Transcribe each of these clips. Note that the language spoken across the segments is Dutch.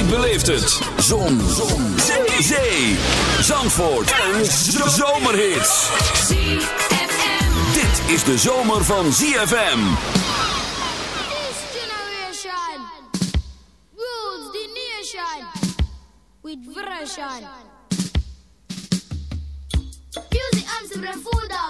Jij beleeft het. Zon. Zon. Zee. Zee. Zandvoort. En zomerhits. Dit is de zomer van ZFM. This generation rules the nation with version. Music and the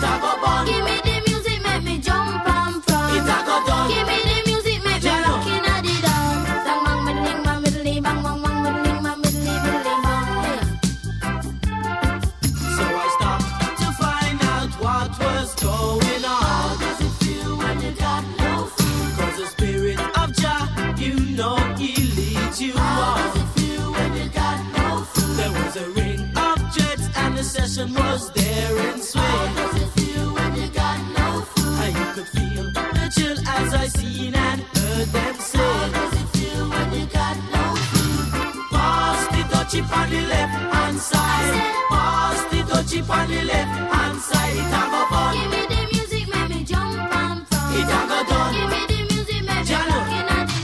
大宝 on the left hand side. It a go fun. Give me the music, make me jump and from. It a go done. Give me the music, make me rock in the dance.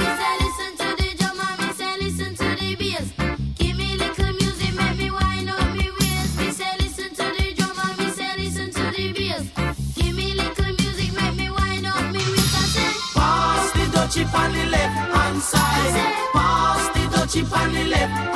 Me say listen to the drum and me say listen to the bass. Give me little music, make me wind up me waist. Me say listen to the drum and me say listen to the bass. Give me little music, make me wind up me waist. I say. Pass the dutchie on the left hand side. Pass the dutchie on the left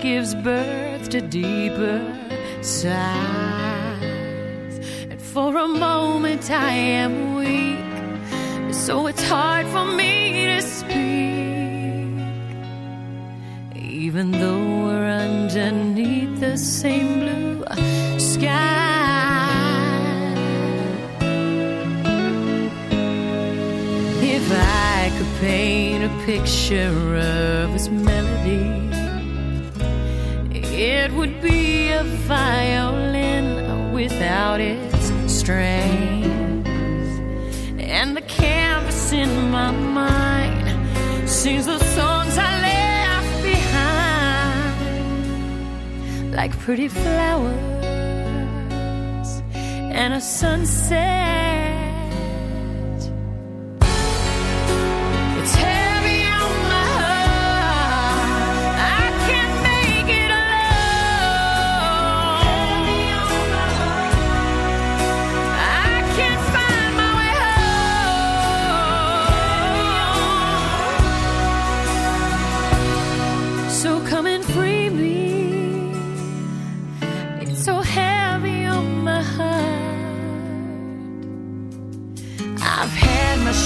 gives birth to deeper sighs. And for a moment I am weak, so it's hard for me to speak. Even though we're underneath the same blue sky. If I could paint a picture of his melody, it would be a violin without its strings. And the canvas in my mind sings the songs I left behind, like pretty flowers and a sunset.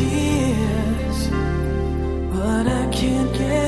tears, but I can't get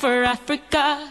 for Africa.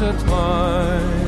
intertwined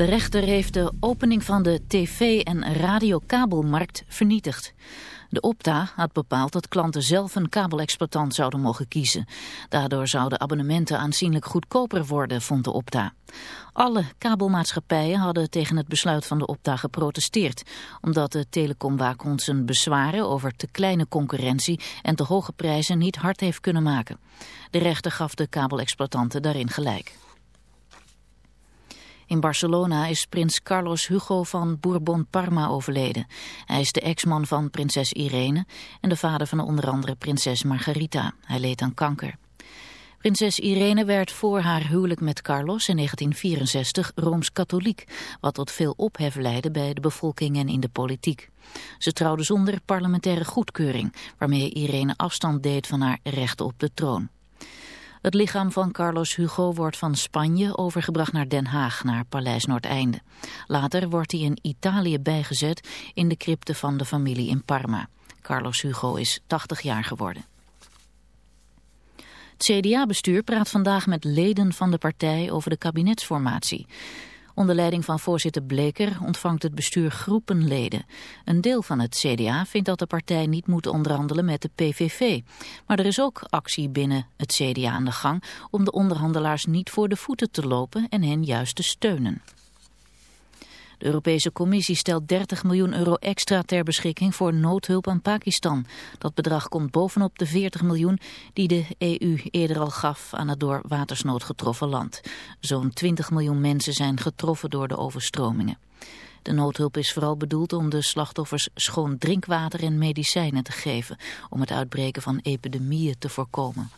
De rechter heeft de opening van de tv- en radiokabelmarkt vernietigd. De Opta had bepaald dat klanten zelf een kabelexploitant zouden mogen kiezen. Daardoor zouden abonnementen aanzienlijk goedkoper worden, vond de Opta. Alle kabelmaatschappijen hadden tegen het besluit van de Opta geprotesteerd, omdat de telecomwaakhond zijn bezwaren over te kleine concurrentie en te hoge prijzen niet hard heeft kunnen maken. De rechter gaf de kabelexploitanten daarin gelijk. In Barcelona is prins Carlos Hugo van Bourbon-Parma overleden. Hij is de ex-man van prinses Irene en de vader van onder andere prinses Margarita. Hij leed aan kanker. Prinses Irene werd voor haar huwelijk met Carlos in 1964 Rooms-Katholiek, wat tot veel ophef leidde bij de bevolking en in de politiek. Ze trouwde zonder parlementaire goedkeuring, waarmee Irene afstand deed van haar rechten op de troon. Het lichaam van Carlos Hugo wordt van Spanje overgebracht naar Den Haag, naar Paleis Noordeinde. Later wordt hij in Italië bijgezet in de crypte van de familie in Parma. Carlos Hugo is 80 jaar geworden. Het CDA-bestuur praat vandaag met leden van de partij over de kabinetsformatie. Onder leiding van voorzitter Bleker ontvangt het bestuur groepenleden. Een deel van het CDA vindt dat de partij niet moet onderhandelen met de PVV. Maar er is ook actie binnen het CDA aan de gang om de onderhandelaars niet voor de voeten te lopen en hen juist te steunen. De Europese Commissie stelt 30 miljoen euro extra ter beschikking voor noodhulp aan Pakistan. Dat bedrag komt bovenop de 40 miljoen die de EU eerder al gaf aan het door watersnood getroffen land. Zo'n 20 miljoen mensen zijn getroffen door de overstromingen. De noodhulp is vooral bedoeld om de slachtoffers schoon drinkwater en medicijnen te geven, om het uitbreken van epidemieën te voorkomen.